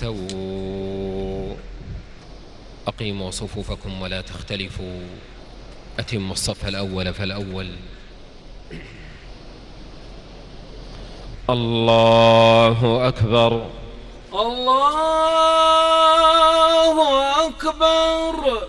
استووا أقيموا صفوفكم ولا تختلفوا. أتموا الصف الأول فالأول. الله أكبر. الله أكبر.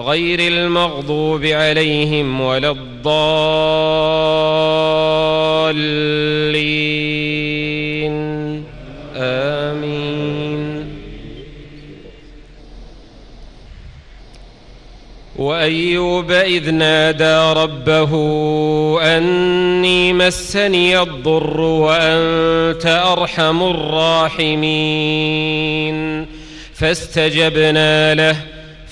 غير المغضوب عليهم ولا الضالين. آمين. وأيوب إذ نادى ربه أني مسني الضر وأنت أرحم الراحمين. فاستجبنا له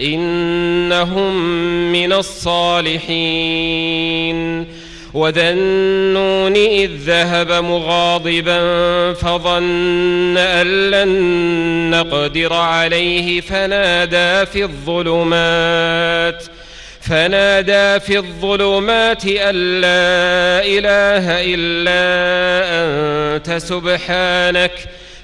إنهم من الصالحين. وذا النون إذ ذهب مغاضبا فظن أن لن نقدر عليه. فنادى في الظلمات فنادى في الظلمات أن لا إله إلا أنت سبحانك.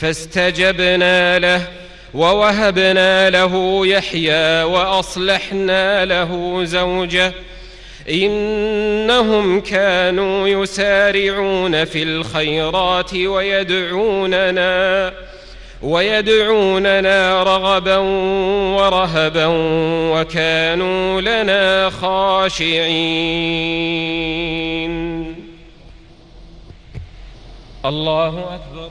فاستجبنا له ووهبنا له يحيى وأصلحنا له زوجة إنهم كانوا يسارعون في الخيرات ويدعوننا ويدعوننا رغبا ورهبا وكانوا لنا خاشعين. الله أكبر.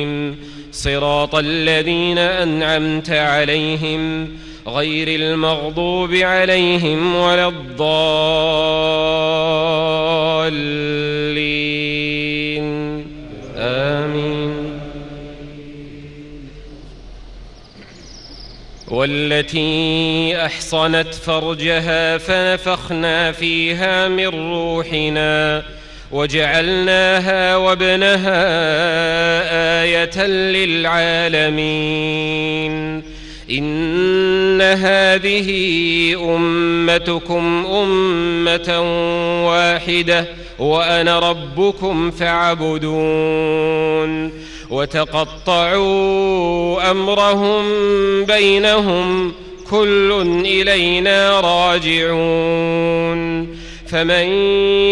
صراط الذين أنعمت عليهم غير المغضوب عليهم ولا الضالين. آمين. والتي أحصنت فرجها فنفخنا فيها من روحنا وجعلناها وابنها آية للعالمين. إن هذه أمتكم أمة واحدة وأنا ربكم فاعبدون. وتقطعوا أمرهم بينهم كل إلينا راجعون. فمن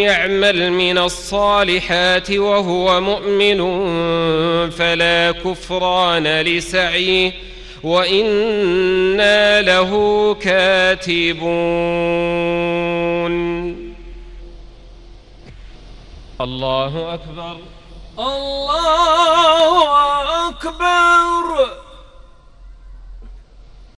يعمل من الصالحات وهو مؤمن فلا كفران لسعيه وإنا له كاتبون. الله أكبر. الله أكبر.